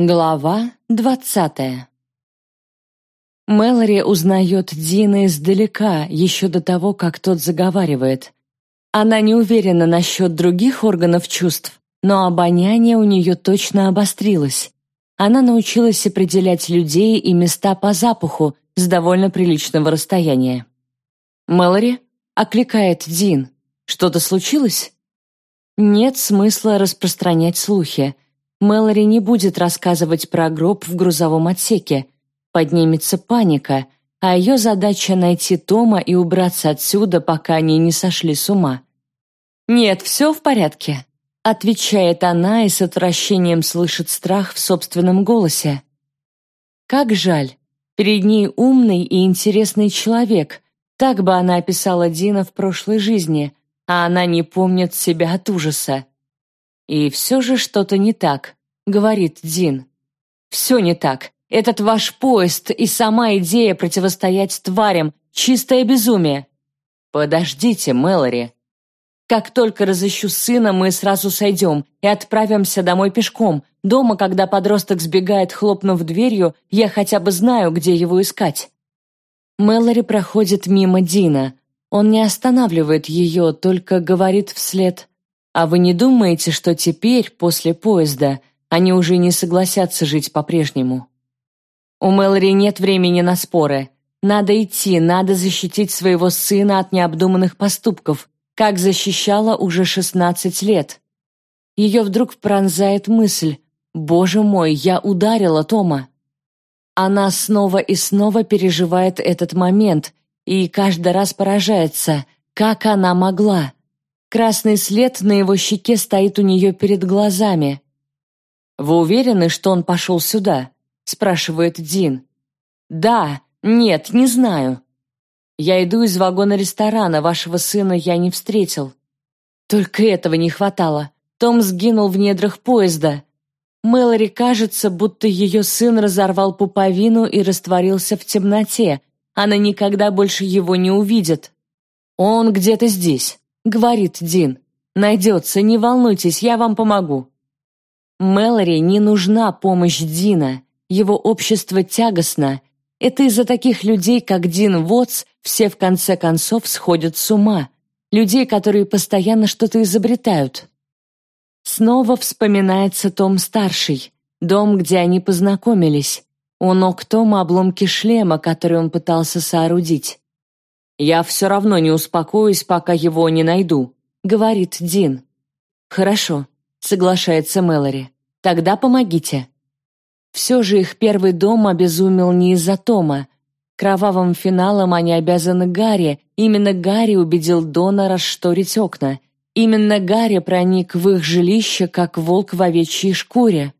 Глава двадцатая Мэлори узнает Дина издалека, еще до того, как тот заговаривает. Она не уверена насчет других органов чувств, но обоняние у нее точно обострилось. Она научилась определять людей и места по запаху с довольно приличного расстояния. «Мэлори?» — окликает Дин. «Что-то случилось?» Нет смысла распространять слухи — Мэлори не будет рассказывать про гроб в грузовом отсеке. Поднимется паника, а ее задача найти Тома и убраться отсюда, пока они не сошли с ума. «Нет, все в порядке», — отвечает она и с отвращением слышит страх в собственном голосе. Как жаль. Перед ней умный и интересный человек. Так бы она описала Дина в прошлой жизни, а она не помнит себя от ужаса. «И все же что-то не так», — говорит Дин. «Все не так. Этот ваш поезд и сама идея противостоять тварям — чистое безумие». «Подождите, Мэлори». «Как только разыщу сына, мы сразу сойдем и отправимся домой пешком. Дома, когда подросток сбегает, хлопнув дверью, я хотя бы знаю, где его искать». Мэлори проходит мимо Дина. Он не останавливает ее, только говорит вслед а вы не думаете, что теперь, после поезда, они уже не согласятся жить по-прежнему? У Мэлори нет времени на споры. Надо идти, надо защитить своего сына от необдуманных поступков, как защищала уже 16 лет. Ее вдруг пронзает мысль «Боже мой, я ударила Тома». Она снова и снова переживает этот момент и каждый раз поражается, как она могла. Красный след на его щеке стоит у нее перед глазами. «Вы уверены, что он пошел сюда?» — спрашивает Дин. «Да, нет, не знаю. Я иду из вагона ресторана, вашего сына я не встретил. Только этого не хватало. Том сгинул в недрах поезда. Мэлори кажется, будто ее сын разорвал пуповину и растворился в темноте. Она никогда больше его не увидит. Он где-то здесь говорит Дин. «Найдется, не волнуйтесь, я вам помогу». Мэлори не нужна помощь Дина. Его общество тягостно. Это из-за таких людей, как Дин Вотс, все в конце концов сходят с ума. Людей, которые постоянно что-то изобретают. Снова вспоминается Том-старший, дом, где они познакомились. У ног Тома обломки шлема, который он пытался соорудить. «Я все равно не успокоюсь, пока его не найду», — говорит Дин. «Хорошо», — соглашается Мэлори. «Тогда помогите». Все же их первый дом обезумел не из-за Тома. Кровавым финалом они обязаны Гарри. Именно Гарри убедил Дона расшторить окна. Именно Гарри проник в их жилище, как волк в овечьей шкуре.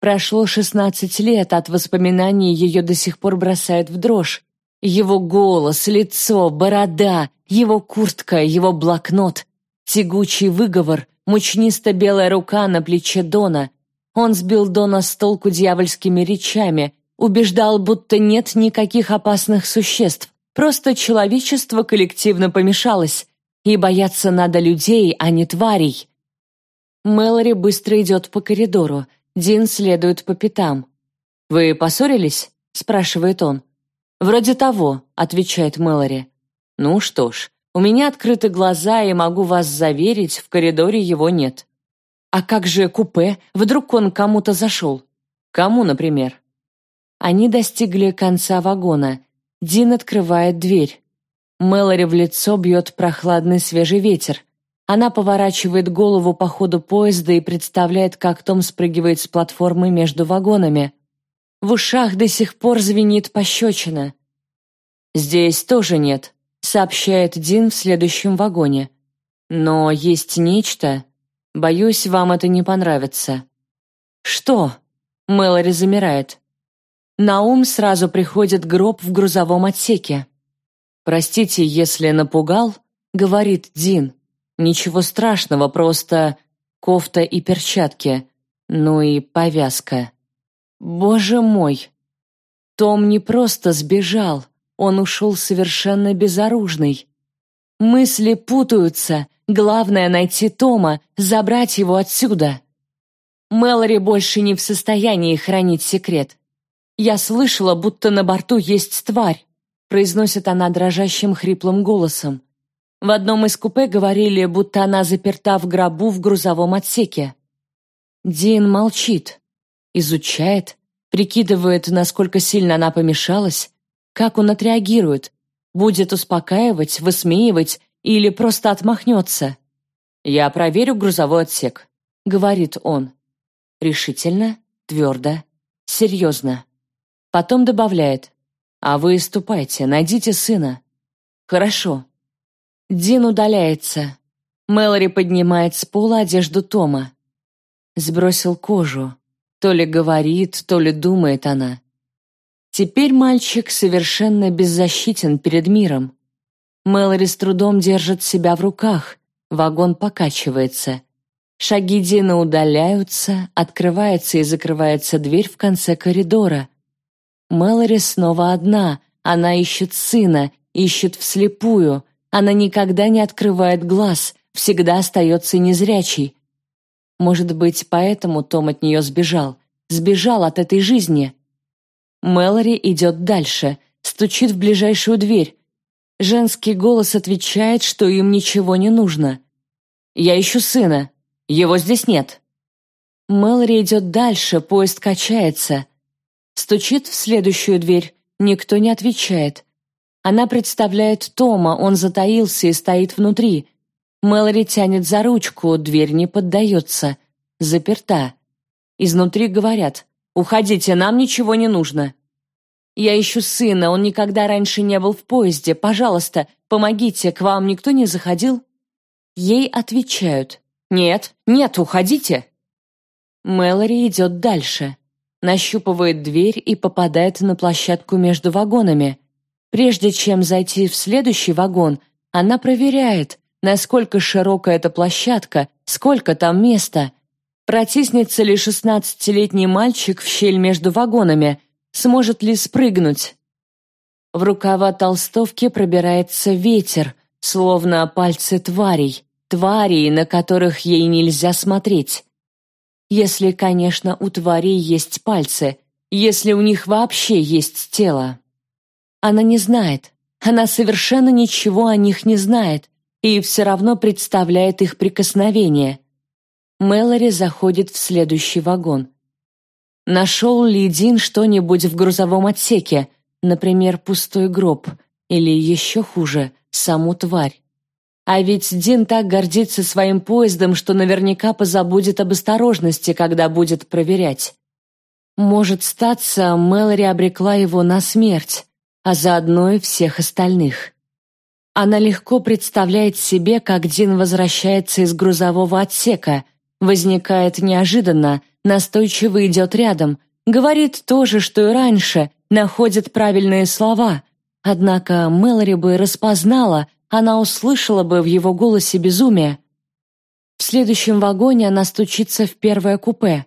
Прошло шестнадцать лет, от воспоминаний ее до сих пор бросает в дрожь. Его голос, лицо, борода, его куртка, его блокнот, тягучий выговор, мучнисто-белая рука на плече Дона. Он сбил Дона с толку дьявольскими речами, убеждал, будто нет никаких опасных существ, просто человечество коллективно помешалось, и бояться надо людей, а не тварей. Мэлори быстро идет по коридору, Дин следует по пятам. «Вы поссорились?» — спрашивает он. «Вроде того», — отвечает Мэлори. «Ну что ж, у меня открыты глаза, и могу вас заверить, в коридоре его нет». «А как же купе? Вдруг он кому-то зашел?» «Кому, например?» Они достигли конца вагона. Дин открывает дверь. Мэлори в лицо бьет прохладный свежий ветер. Она поворачивает голову по ходу поезда и представляет, как Том спрыгивает с платформы между вагонами. В ушах до сих пор звенит пощечина. «Здесь тоже нет», — сообщает Дин в следующем вагоне. «Но есть нечто. Боюсь, вам это не понравится». «Что?» — Мэлори замирает. На ум сразу приходит гроб в грузовом отсеке. «Простите, если напугал», — говорит Дин. «Ничего страшного, просто кофта и перчатки, ну и повязка». Боже мой! Том не просто сбежал, он ушел совершенно безоружный. Мысли путаются, главное найти Тома, забрать его отсюда. Мэлори больше не в состоянии хранить секрет. «Я слышала, будто на борту есть тварь», произносит она дрожащим хриплым голосом. В одном из купе говорили, будто она заперта в гробу в грузовом отсеке. Дин молчит, изучает, прикидывает, насколько сильно она помешалась, как он отреагирует, будет успокаивать, высмеивать или просто отмахнется. «Я проверю грузовой отсек», — говорит он. Решительно, твердо, серьезно. Потом добавляет. «А вы ступайте, найдите сына». «Хорошо». Дин удаляется. Мэлори поднимает с пола одежду Тома. Сбросил кожу. То ли говорит, то ли думает она. Теперь мальчик совершенно беззащитен перед миром. Мэлори с трудом держит себя в руках. Вагон покачивается. Шаги Дина удаляются, открывается и закрывается дверь в конце коридора. Мэлори снова одна. Она ищет сына, ищет вслепую. Она никогда не открывает глаз, всегда остается незрячей. Может быть, поэтому Том от нее сбежал. Сбежал от этой жизни. Мэлори идет дальше, стучит в ближайшую дверь. Женский голос отвечает, что им ничего не нужно. «Я ищу сына. Его здесь нет». Мэлори идет дальше, поезд качается. Стучит в следующую дверь, никто не отвечает. Она представляет Тома, он затаился и стоит внутри. Мэлори тянет за ручку, дверь не поддается. Заперта. Изнутри говорят «Уходите, нам ничего не нужно». «Я ищу сына, он никогда раньше не был в поезде. Пожалуйста, помогите, к вам никто не заходил?» Ей отвечают «Нет, нет, уходите!» Мэлори идет дальше. Нащупывает дверь и попадает на площадку между вагонами. Прежде чем зайти в следующий вагон, она проверяет, насколько широкая эта площадка, сколько там места. Протиснется ли шестнадцатилетний мальчик в щель между вагонами, сможет ли спрыгнуть. В рукава толстовки пробирается ветер, словно пальцы тварей, тварей, на которых ей нельзя смотреть. Если, конечно, у тварей есть пальцы, если у них вообще есть тело. Она не знает, она совершенно ничего о них не знает и все равно представляет их прикосновение. Мэлори заходит в следующий вагон. Нашел ли Дин что-нибудь в грузовом отсеке, например, пустой гроб, или еще хуже, саму тварь? А ведь Дин так гордится своим поездом, что наверняка позабудет об осторожности, когда будет проверять. Может статься, Мэлори обрекла его на смерть а заодно и всех остальных. Она легко представляет себе, как Дин возвращается из грузового отсека, возникает неожиданно, настойчиво идет рядом, говорит то же, что и раньше, находит правильные слова. Однако Мэлори бы распознала, она услышала бы в его голосе безумие. В следующем вагоне она стучится в первое купе.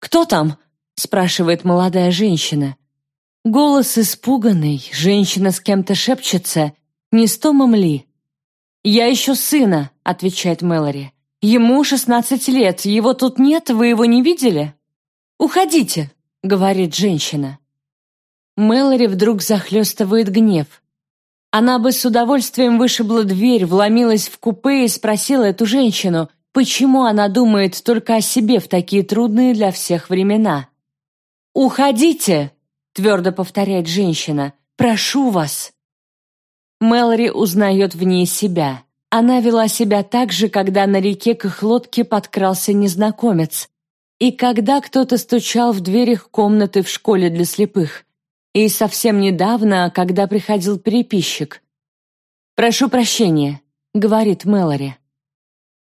«Кто там?» — спрашивает молодая женщина. Голос испуганный, женщина с кем-то шепчется. Не с Томом ли? «Я ищу сына», — отвечает Мэлори. «Ему шестнадцать лет, его тут нет, вы его не видели?» «Уходите», — говорит женщина. Мэлори вдруг захлестывает гнев. Она бы с удовольствием вышибла дверь, вломилась в купе и спросила эту женщину, почему она думает только о себе в такие трудные для всех времена. «Уходите!» твердо повторяет женщина. «Прошу вас!» Мэлори узнает в ней себя. Она вела себя так же, когда на реке к их лодке подкрался незнакомец. И когда кто-то стучал в дверь их комнаты в школе для слепых. И совсем недавно, когда приходил переписчик. «Прошу прощения», — говорит Мэлори.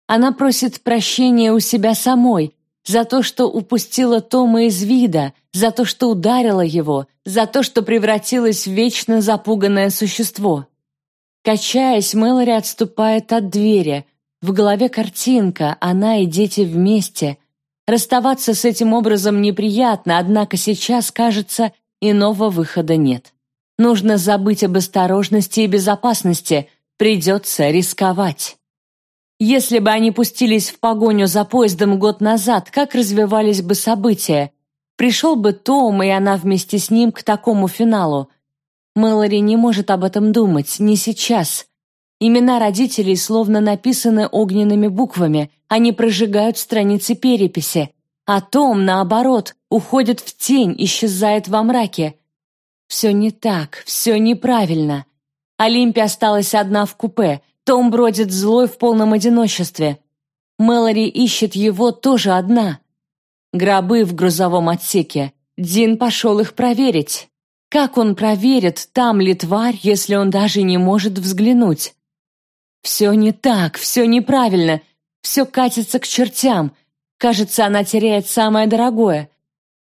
Она просит прощения у себя самой, за то, что упустила Тома из вида, за то, что ударила его, за то, что превратилась в вечно запуганное существо. Качаясь, Мэлори отступает от двери. В голове картинка, она и дети вместе. Расставаться с этим образом неприятно, однако сейчас, кажется, иного выхода нет. Нужно забыть об осторожности и безопасности, придется рисковать. Если бы они пустились в погоню за поездом год назад, как развивались бы события? Пришел бы Том, и она вместе с ним к такому финалу. Мэлори не может об этом думать, не сейчас. Имена родителей словно написаны огненными буквами, они прожигают страницы переписи. А Том, наоборот, уходит в тень, исчезает во мраке. Все не так, все неправильно. Олимпия осталась одна в купе, Том бродит злой в полном одиночестве. Мэлори ищет его тоже одна. Гробы в грузовом отсеке. Дин пошел их проверить. Как он проверит, там ли тварь, если он даже не может взглянуть? Все не так, все неправильно, все катится к чертям. Кажется, она теряет самое дорогое.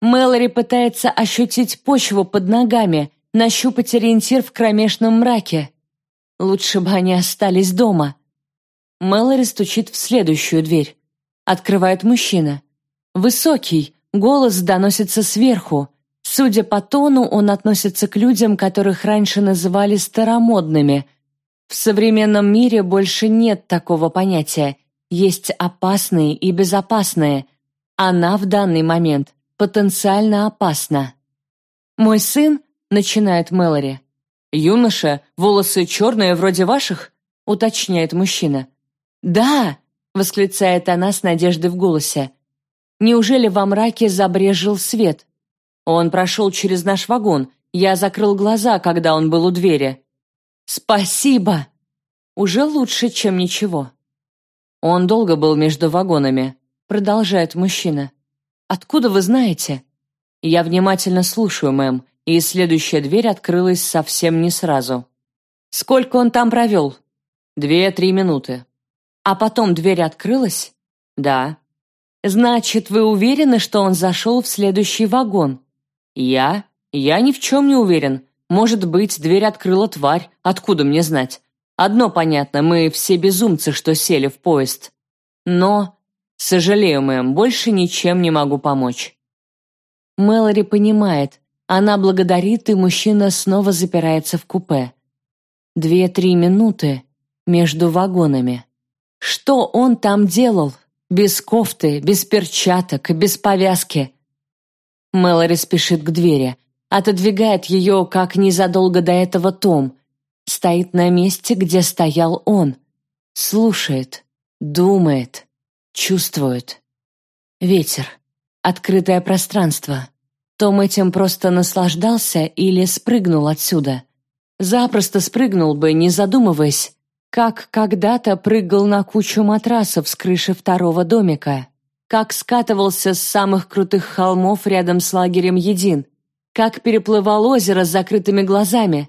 Мэлори пытается ощутить почву под ногами, нащупать ориентир в кромешном мраке. Лучше бы они остались дома. Мэлори стучит в следующую дверь. Открывает мужчина. Высокий, голос доносится сверху. Судя по тону, он относится к людям, которых раньше называли старомодными. В современном мире больше нет такого понятия. Есть опасные и безопасные. Она в данный момент потенциально опасна. «Мой сын», — начинает Мэлори. «Юноша, волосы черные вроде ваших?» — уточняет мужчина. «Да!» — восклицает она с надеждой в голосе. «Неужели во мраке забрежил свет?» Он прошел через наш вагон. Я закрыл глаза, когда он был у двери. «Спасибо!» Уже лучше, чем ничего. Он долго был между вагонами, продолжает мужчина. «Откуда вы знаете?» «Я внимательно слушаю, мэм, и следующая дверь открылась совсем не сразу». «Сколько он там провел?» «Две-три минуты». «А потом дверь открылась?» «Да». «Значит, вы уверены, что он зашел в следующий вагон?» «Я? Я ни в чем не уверен. Может быть, дверь открыла тварь, откуда мне знать? Одно понятно, мы все безумцы, что сели в поезд. Но, сожалею, мэм, больше ничем не могу помочь». Мэлори понимает. Она благодарит, и мужчина снова запирается в купе. Две-три минуты между вагонами. Что он там делал? Без кофты, без перчаток, без повязки. Мэлори спешит к двери, отодвигает ее, как незадолго до этого Том. Стоит на месте, где стоял он. Слушает, думает, чувствует. Ветер. Открытое пространство. Том этим просто наслаждался или спрыгнул отсюда. Запросто спрыгнул бы, не задумываясь, как когда-то прыгал на кучу матрасов с крыши второго домика как скатывался с самых крутых холмов рядом с лагерем Един, как переплывал озеро с закрытыми глазами.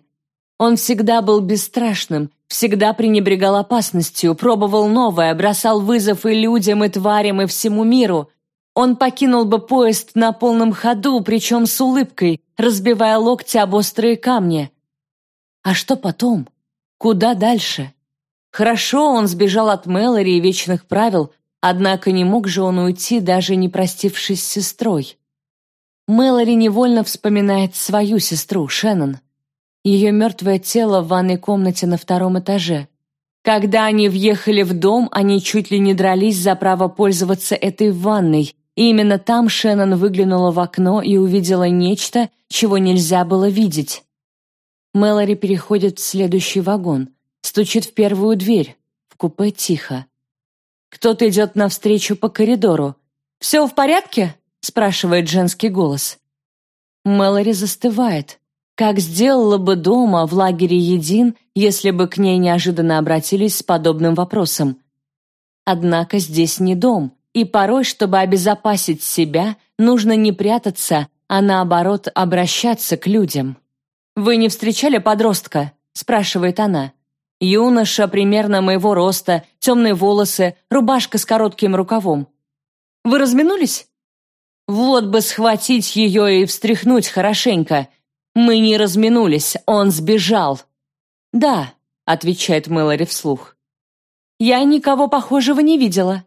Он всегда был бесстрашным, всегда пренебрегал опасностью, пробовал новое, бросал вызов и людям, и тварям, и всему миру. Он покинул бы поезд на полном ходу, причем с улыбкой, разбивая локти об острые камни. А что потом? Куда дальше? Хорошо, он сбежал от Мэлори и вечных правил, Однако не мог же он уйти, даже не простившись с сестрой. Мэлори невольно вспоминает свою сестру, Шеннон. Ее мертвое тело в ванной комнате на втором этаже. Когда они въехали в дом, они чуть ли не дрались за право пользоваться этой ванной, и именно там Шеннон выглянула в окно и увидела нечто, чего нельзя было видеть. Мэлори переходит в следующий вагон, стучит в первую дверь. В купе тихо. Кто-то идет навстречу по коридору. «Все в порядке?» — спрашивает женский голос. Мэлори застывает. Как сделала бы дома в лагере Един, если бы к ней неожиданно обратились с подобным вопросом. Однако здесь не дом, и порой, чтобы обезопасить себя, нужно не прятаться, а наоборот обращаться к людям. «Вы не встречали подростка?» — спрашивает она. Юноша примерно моего роста, темные волосы, рубашка с коротким рукавом. Вы разминулись? Вот бы схватить ее и встряхнуть хорошенько. Мы не разминулись, он сбежал. Да, отвечает Мэлори вслух. Я никого похожего не видела.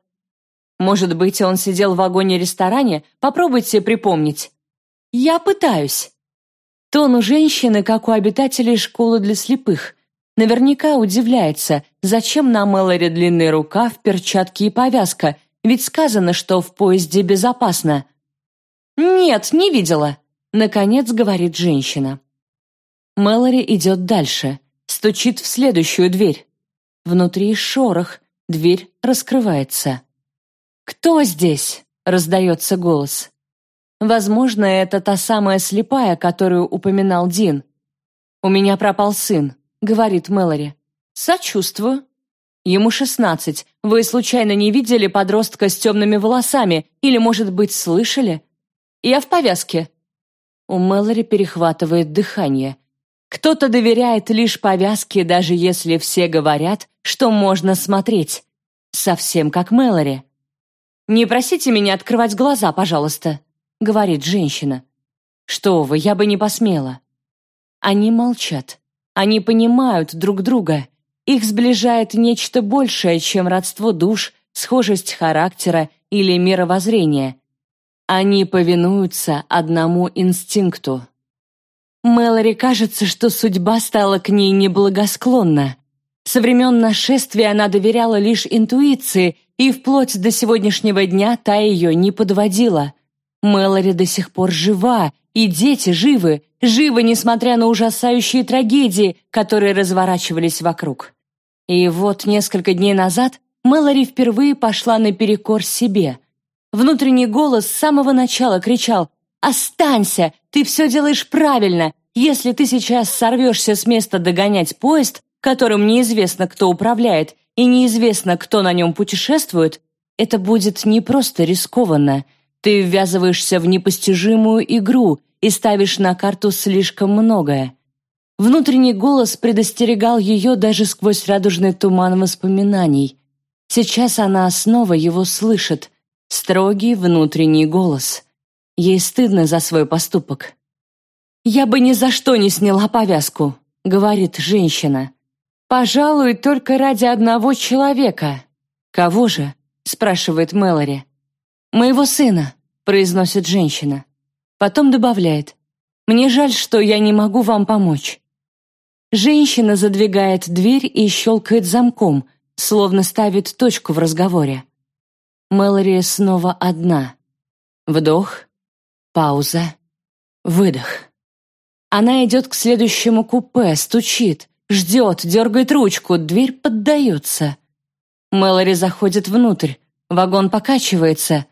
Может быть, он сидел в вагоне-ресторане? Попробуйте припомнить. Я пытаюсь. Тон у женщины, как у обитателей школы для слепых – Наверняка удивляется, зачем на Мэлори длинный рукав, перчатки и повязка, ведь сказано, что в поезде безопасно. «Нет, не видела», — наконец говорит женщина. Мэлори идет дальше, стучит в следующую дверь. Внутри шорох, дверь раскрывается. «Кто здесь?» — раздается голос. Возможно, это та самая слепая, которую упоминал Дин. «У меня пропал сын», — говорит Мэлори. «Сочувствую». «Ему шестнадцать. Вы случайно не видели подростка с темными волосами или, может быть, слышали?» «Я в повязке». У Мэлори перехватывает дыхание. Кто-то доверяет лишь повязке, даже если все говорят, что можно смотреть. Совсем как Мэлори. «Не просите меня открывать глаза, пожалуйста», — говорит женщина. «Что вы, я бы не посмела». Они молчат. Они понимают друг друга. Их сближает нечто большее, чем родство душ, схожесть характера или мировоззрения. Они повинуются одному инстинкту. Мэлори кажется, что судьба стала к ней неблагосклонна. Со времен нашествия она доверяла лишь интуиции, и вплоть до сегодняшнего дня та ее не подводила. Мэлори до сих пор жива, и дети живы, живы, несмотря на ужасающие трагедии, которые разворачивались вокруг. И вот несколько дней назад Мэлори впервые пошла наперекор себе. Внутренний голос с самого начала кричал «Останься! Ты все делаешь правильно! Если ты сейчас сорвешься с места догонять поезд, которым неизвестно, кто управляет, и неизвестно, кто на нем путешествует, это будет не просто рискованно. Ты ввязываешься в непостижимую игру и ставишь на карту слишком многое. Внутренний голос предостерегал ее даже сквозь радужный туман воспоминаний. Сейчас она снова его слышит. Строгий внутренний голос. Ей стыдно за свой поступок. «Я бы ни за что не сняла повязку», — говорит женщина. «Пожалуй, только ради одного человека». «Кого же?» — спрашивает Мэлори. «Моего сына», — произносит женщина. Потом добавляет. «Мне жаль, что я не могу вам помочь». Женщина задвигает дверь и щелкает замком, словно ставит точку в разговоре. Мэлори снова одна. Вдох, Пауза. Выдох. Она идет к следующему купе, стучит, ждет, дергает ручку, дверь поддается. Мэлори заходит внутрь, вагон покачивается.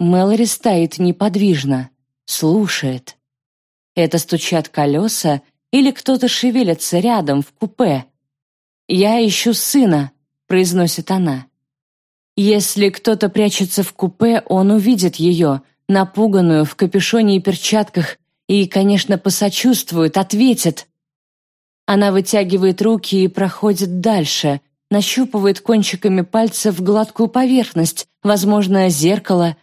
Мэлори стоит неподвижно, слушает. Это стучат колеса или кто-то шевелится рядом в купе. «Я ищу сына», — произносит она. Если кто-то прячется в купе, он увидит ее — напуганную, в капюшоне и перчатках, и, конечно, посочувствует, ответит. Она вытягивает руки и проходит дальше, нащупывает кончиками пальцев гладкую поверхность, возможно, зеркало.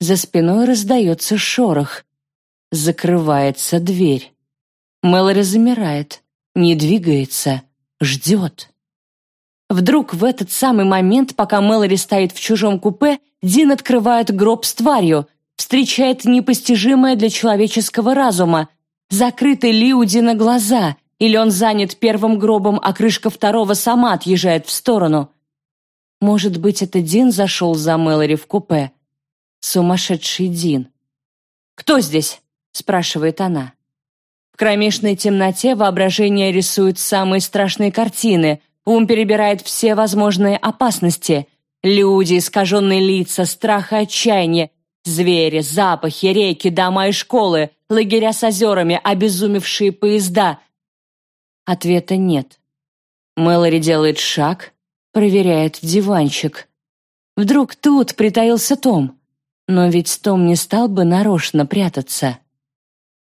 За спиной раздается шорох. Закрывается дверь. Мэлори замирает, не двигается, ждет. Вдруг в этот самый момент, пока Мэлори стоит в чужом купе, Дин открывает гроб с тварью, встречает непостижимое для человеческого разума. Закрыты ли у Дина глаза, или он занят первым гробом, а крышка второго сама отъезжает в сторону. Может быть, это Дин зашел за Мэлори в купе? Сумасшедший Дин. «Кто здесь?» — спрашивает она. В кромешной темноте воображение рисует самые страшные картины, ум перебирает все возможные опасности. Люди, искаженные лица, страх и отчаяние, Звери, запахи, реки, дома и школы, лагеря с озерами, обезумевшие поезда. Ответа нет. Мэлори делает шаг, проверяет диванчик. Вдруг тут притаился Том. Но ведь Том не стал бы нарочно прятаться.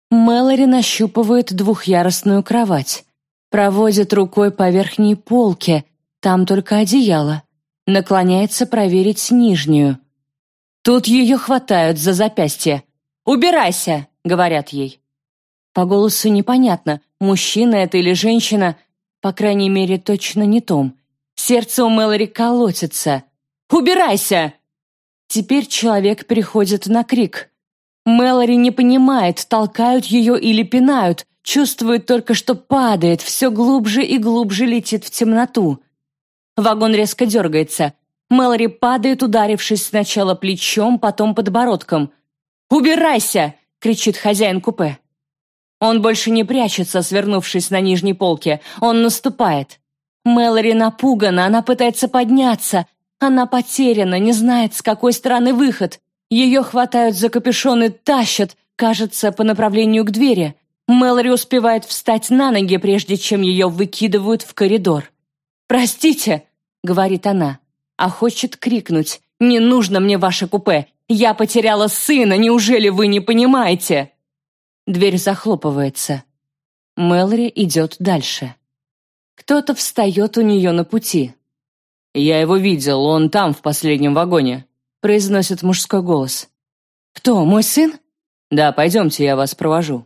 Мэлори нащупывает двухъярусную кровать. Проводит рукой по верхней полке, там только одеяло. Наклоняется проверить нижнюю. Тут ее хватают за запястье. «Убирайся!» — говорят ей. По голосу непонятно, мужчина это или женщина, по крайней мере, точно не Том. Сердце у Мэлори колотится. «Убирайся!» Теперь человек переходит на крик. Мэлори не понимает, толкают ее или пинают, чувствует только, что падает, все глубже и глубже летит в темноту. Вагон резко дергается. Мэлори падает, ударившись сначала плечом, потом подбородком. «Убирайся!» — кричит хозяин купе. Он больше не прячется, свернувшись на нижней полке. Он наступает. Мэлори напугана, она пытается подняться. Она потеряна, не знает, с какой стороны выход. Ее хватают за капюшон и тащат, кажется, по направлению к двери. Мэлори успевает встать на ноги, прежде чем ее выкидывают в коридор. «Простите!» — говорит она, а хочет крикнуть. «Не нужно мне ваше купе! Я потеряла сына, неужели вы не понимаете?» Дверь захлопывается. Мэлори идет дальше. Кто-то встает у нее на пути. «Я его видел, он там, в последнем вагоне», — произносит мужской голос. «Кто, мой сын?» «Да, пойдемте, я вас провожу».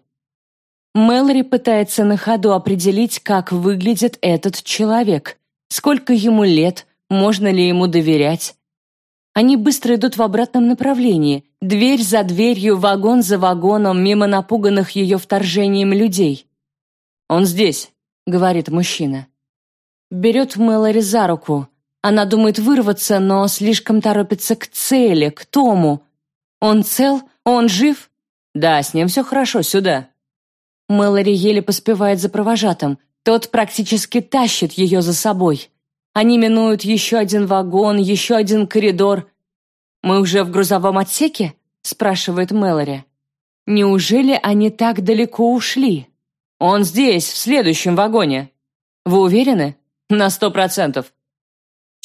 Мэлори пытается на ходу определить, как выглядит этот человек, сколько ему лет, можно ли ему доверять. Они быстро идут в обратном направлении, дверь за дверью, вагон за вагоном, мимо напуганных ее вторжением людей. «Он здесь», — говорит мужчина. Берет Мэлори за руку. Она думает вырваться, но слишком торопится к цели, к Тому. Он цел? Он жив? Да, с ним все хорошо, сюда. Мэлори еле поспевает за провожатым. Тот практически тащит ее за собой. Они минуют еще один вагон, еще один коридор. «Мы уже в грузовом отсеке?» — спрашивает Мэлори. «Неужели они так далеко ушли?» «Он здесь, в следующем вагоне». «Вы уверены?» «На сто процентов».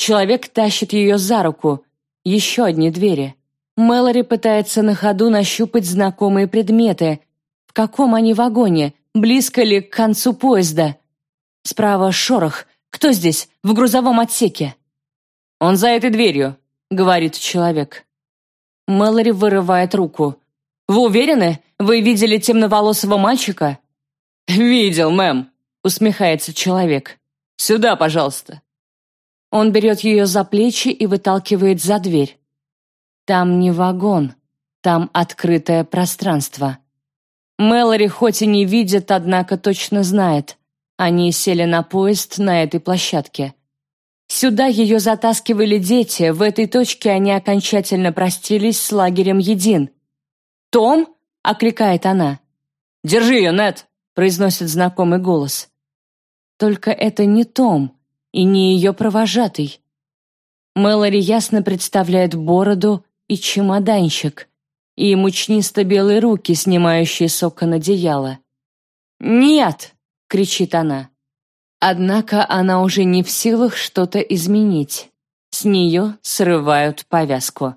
Человек тащит ее за руку. Еще одни двери. Мэлори пытается на ходу нащупать знакомые предметы. В каком они вагоне? Близко ли к концу поезда? Справа шорох. Кто здесь? В грузовом отсеке. «Он за этой дверью», — говорит человек. Мэлори вырывает руку. «Вы уверены? Вы видели темноволосого мальчика?» «Видел, мэм», — усмехается человек. «Сюда, пожалуйста». Он берет ее за плечи и выталкивает за дверь. Там не вагон, там открытое пространство. Мэлори хоть и не видит, однако точно знает. Они сели на поезд на этой площадке. Сюда ее затаскивали дети, в этой точке они окончательно простились с лагерем Един. «Том?» — окликает она. «Держи ее, Нет!» — произносит знакомый голос. Только это не Том и не ее провожатый. Мэлори ясно представляет бороду и чемоданчик, и мучнисто-белые руки, снимающие с окон одеяло. «Нет!» — кричит она. Однако она уже не в силах что-то изменить. С нее срывают повязку.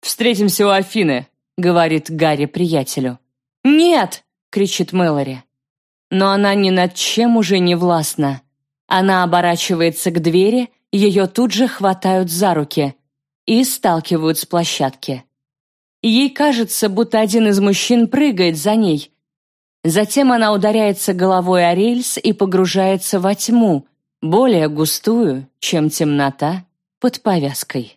«Встретимся у Афины», — говорит Гарри приятелю. «Нет!» — кричит Мэлори. Но она ни над чем уже не властна. Она оборачивается к двери, ее тут же хватают за руки и сталкивают с площадки. Ей кажется, будто один из мужчин прыгает за ней, Затем она ударяется головой о рельс и погружается во тьму, более густую, чем темнота под повязкой.